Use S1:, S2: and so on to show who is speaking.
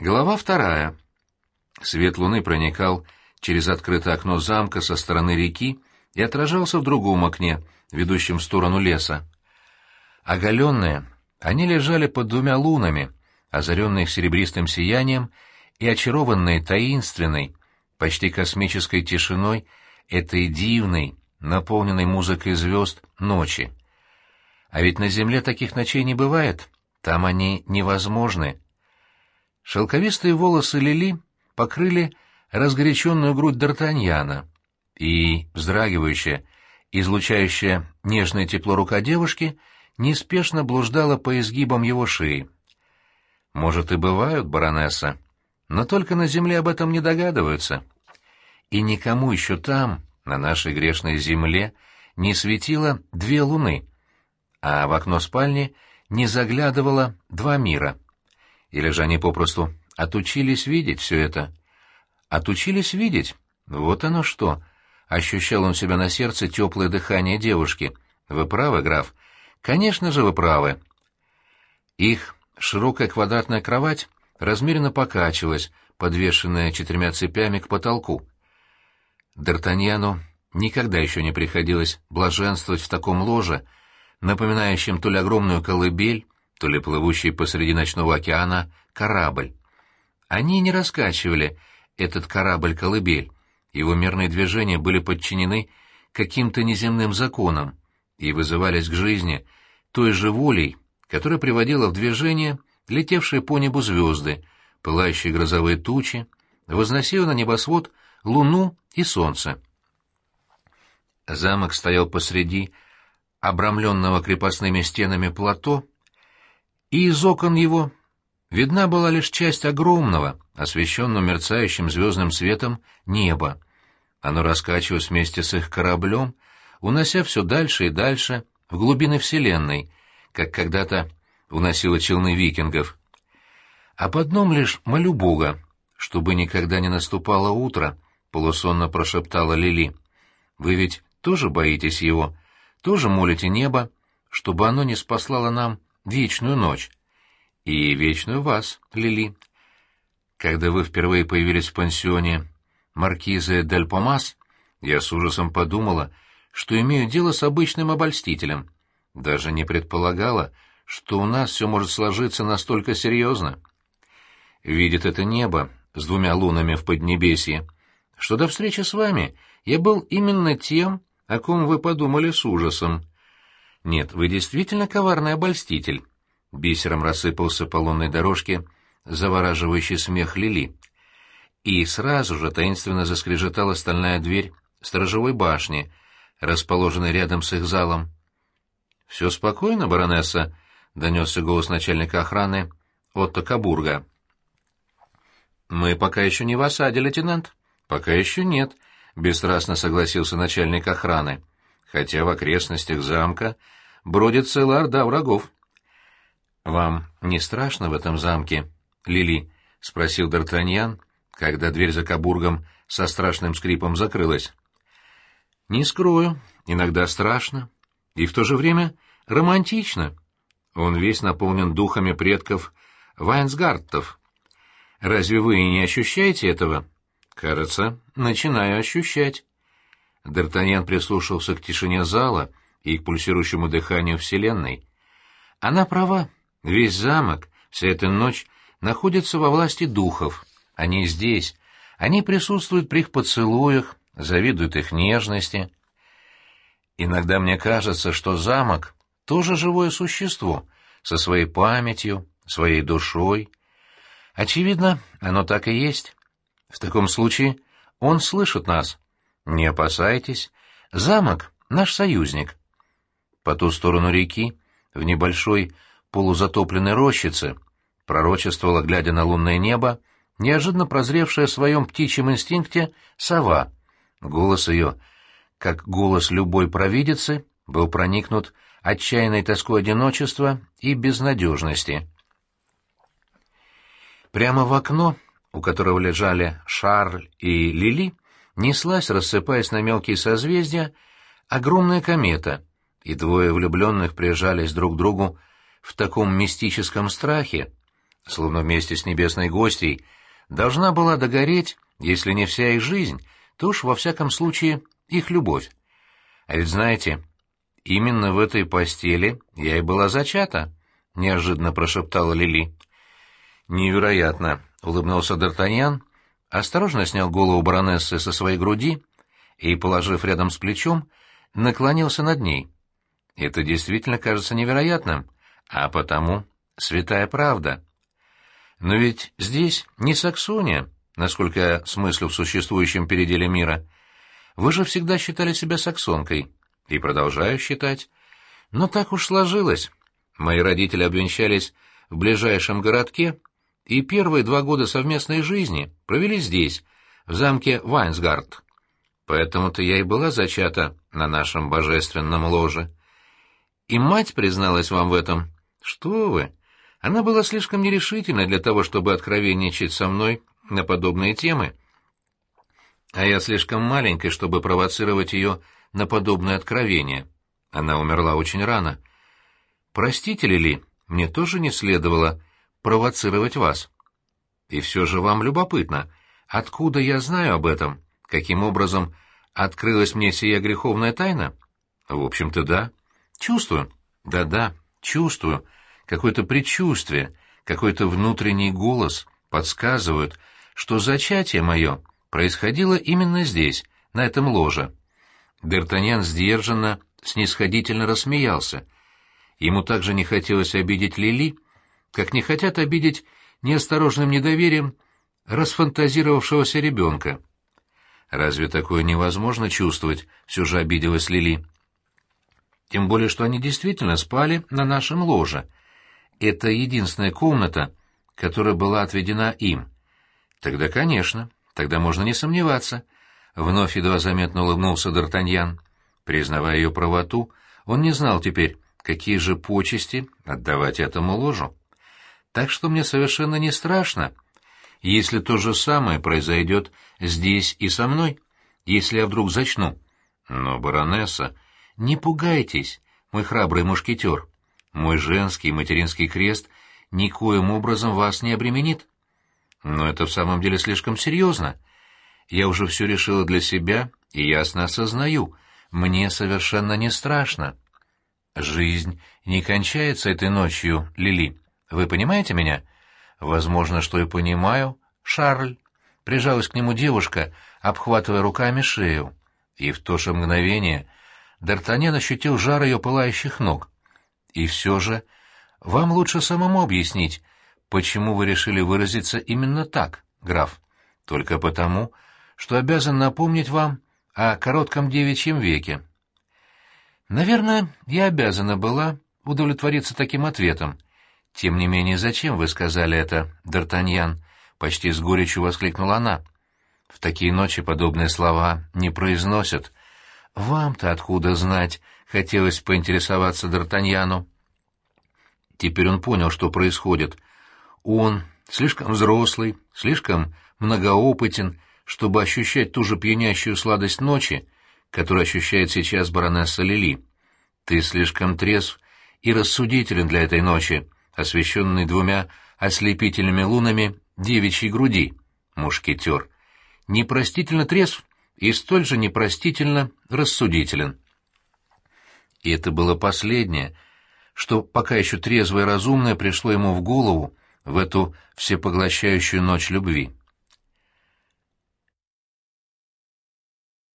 S1: Глава вторая. Свет луны проникал через открытое окно замка со стороны реки и отражался в другом окне, ведущем в сторону леса. Оголенные, они лежали под двумя лунами, озаренные серебристым сиянием и очарованные таинственной, почти космической тишиной этой дивной, наполненной музыкой звезд, ночи. А ведь на Земле таких ночей не бывает, там они невозможны. Шелковистые волосы Лили покрыли разгоряченную грудь Д'Артаньяна, и вздрагивающая, излучающая нежное тепло рука девушки, неспешно блуждала по изгибам его шеи. Может, и бывают, баронесса, но только на земле об этом не догадываются. И никому еще там, на нашей грешной земле, не светило две луны, а в окно спальни не заглядывало два мира — или же они попросту отучились видеть все это? Отучились видеть? Вот оно что. Ощущал он себя на сердце теплое дыхание девушки. Вы правы, граф. Конечно же, вы правы. Их широкая квадратная кровать размеренно покачивалась, подвешенная четырьмя цепями к потолку. Д'Артаньяну никогда еще не приходилось блаженствовать в таком ложе, напоминающем то ли огромную колыбель, то ли плывущий посреди ночного океана корабль. Они не раскачивали этот корабль-колыбель, его мерные движения были подчинены каким-то неземным законам и вызывались к жизни той же волей, которая приводила в движение летевшие по небу звезды, пылающие грозовые тучи, возносила на небосвод луну и солнце. Замок стоял посреди обрамленного крепостными стенами плато, и из окон его видна была лишь часть огромного, освещенного мерцающим звездным светом, неба. Оно раскачивалось вместе с их кораблем, унося все дальше и дальше в глубины Вселенной, как когда-то уносило челны викингов. А под дном лишь молю Бога, чтобы никогда не наступало утро, — полусонно прошептала Лили. — Вы ведь тоже боитесь его, тоже молите небо, чтобы оно не спаслало нам вечную ночь. И вечную вас, Лили. Когда вы впервые появились в пансионе маркизы Дель Помас, я с ужасом подумала, что имею дело с обычным обольстителем. Даже не предполагала, что у нас все может сложиться настолько серьезно. Видит это небо с двумя лунами в Поднебесье, что до встречи с вами я был именно тем, о ком вы подумали с ужасом. Нет, вы действительно коварный обольститель. Бисером рассыпался по лунной дорожке завораживающий смех Лили. И сразу же таинственно заскрежетала стальная дверь сторожевой башни, расположенной рядом с их залом. — Все спокойно, баронесса? — донесся голос начальника охраны Отто Кабурга. — Мы пока еще не в осаде, лейтенант. — Пока еще нет, — бесстрастно согласился начальник охраны хотя в окрестностях замка бродит целая орда врагов. — Вам не страшно в этом замке, Лили? — спросил Д'Артаньян, когда дверь за Кабургом со страшным скрипом закрылась. — Не скрою, иногда страшно, и в то же время романтично. Он весь наполнен духами предков Вайнсгартов. Разве вы не ощущаете этого? — Кажется, начинаю ощущать. Д'Артаньян прислушался к тишине зала и к пульсирующему дыханию Вселенной. Она права. Весь замок, вся эта ночь находится во власти духов. Они здесь. Они присутствуют при их поцелуях, завидуют их нежности. Иногда мне кажется, что замок — тоже живое существо, со своей памятью, своей душой. Очевидно, оно так и есть. В таком случае он слышит нас, «Не опасайтесь. Замок — наш союзник». По ту сторону реки, в небольшой полузатопленной рощице, пророчествовала, глядя на лунное небо, неожиданно прозревшая в своем птичьем инстинкте сова. Голос ее, как голос любой провидицы, был проникнут отчаянной тоской одиночества и безнадежности. Прямо в окно, у которого лежали Шарль и Лили, неслась, рассыпаясь на мелкие созвездия, огромная комета, и двое влюбленных прижались друг к другу в таком мистическом страхе, словно вместе с небесной гостьей, должна была догореть, если не вся их жизнь, то уж во всяком случае их любовь. А ведь знаете, именно в этой постели я и была зачата, — неожиданно прошептала Лили. «Невероятно!» — улыбнулся Д'Артаньян, осторожно снял голову баронессы со своей груди и, положив рядом с плечом, наклонился над ней. «Это действительно кажется невероятным, а потому святая правда. Но ведь здесь не Саксония, насколько я смыслю в существующем переделе мира. Вы же всегда считали себя саксонкой, и продолжаю считать. Но так уж сложилось. Мои родители обвенчались в ближайшем городке, и первые два года совместной жизни провели здесь, в замке Вайнсгард. Поэтому-то я и была зачата на нашем божественном ложе. И мать призналась вам в этом. Что вы? Она была слишком нерешительна для того, чтобы откровенничать со мной на подобные темы. А я слишком маленькой, чтобы провоцировать ее на подобное откровение. Она умерла очень рано. Простите ли, мне тоже не следовало провоцировать вас. И все же вам любопытно, откуда я знаю об этом, каким образом открылась мне сия греховная тайна? В общем-то, да. Чувствую. Да-да, чувствую. Какое-то предчувствие, какой-то внутренний голос подсказывают, что зачатие мое происходило именно здесь, на этом ложе. Д'Артаньян сдержанно, снисходительно рассмеялся. Ему также не хотелось обидеть Лили, как не хотят обидеть неосторожным недоверием расфантазировавшегося ребенка. «Разве такое невозможно чувствовать?» — все же обиделась Лили. «Тем более, что они действительно спали на нашем ложе. Это единственная комната, которая была отведена им. Тогда, конечно, тогда можно не сомневаться». Вновь едва заметно улыбнулся Д'Артаньян. Признавая ее правоту, он не знал теперь, какие же почести отдавать этому ложу. Так что мне совершенно не страшно, если то же самое произойдет здесь и со мной, если я вдруг зачну. Но, баронесса, не пугайтесь, мой храбрый мушкетер. Мой женский материнский крест никоим образом вас не обременит. Но это в самом деле слишком серьезно. Я уже все решила для себя и ясно осознаю, мне совершенно не страшно. Жизнь не кончается этой ночью, Лили. Вы понимаете меня? Возможно, что и понимаю, Шарль. Прижалась к нему девушка, обхватывая руками шею. И в то же мгновение Д'Артаньян ощутил жар ее пылающих ног. И все же, вам лучше самому объяснить, почему вы решили выразиться именно так, граф. Только потому, что обязан напомнить вам о коротком девичьем веке. Наверное, я обязана была удовлетвориться таким ответом. Тем не менее, зачем вы сказали это, Д'Артаньян? Почти с горечью воскликнула она. В такие ночи подобные слова не произносят. Вам-то откуда знать? Хотелось поинтересоваться Д'Артаньяну. Теперь он понял, что происходит. Он слишком взрослый, слишком многоопытен, чтобы ощущать ту же пьянящую сладость ночи, который ощущает сейчас баронесса Лили. Ты слишком трезв и рассудителен для этой ночи, освещенной двумя ослепительными лунами девичьей груди, мушкетер. Непростительно трезв и столь же непростительно рассудителен. И это было последнее, что пока еще трезвое и разумное пришло ему в голову в эту всепоглощающую ночь любви.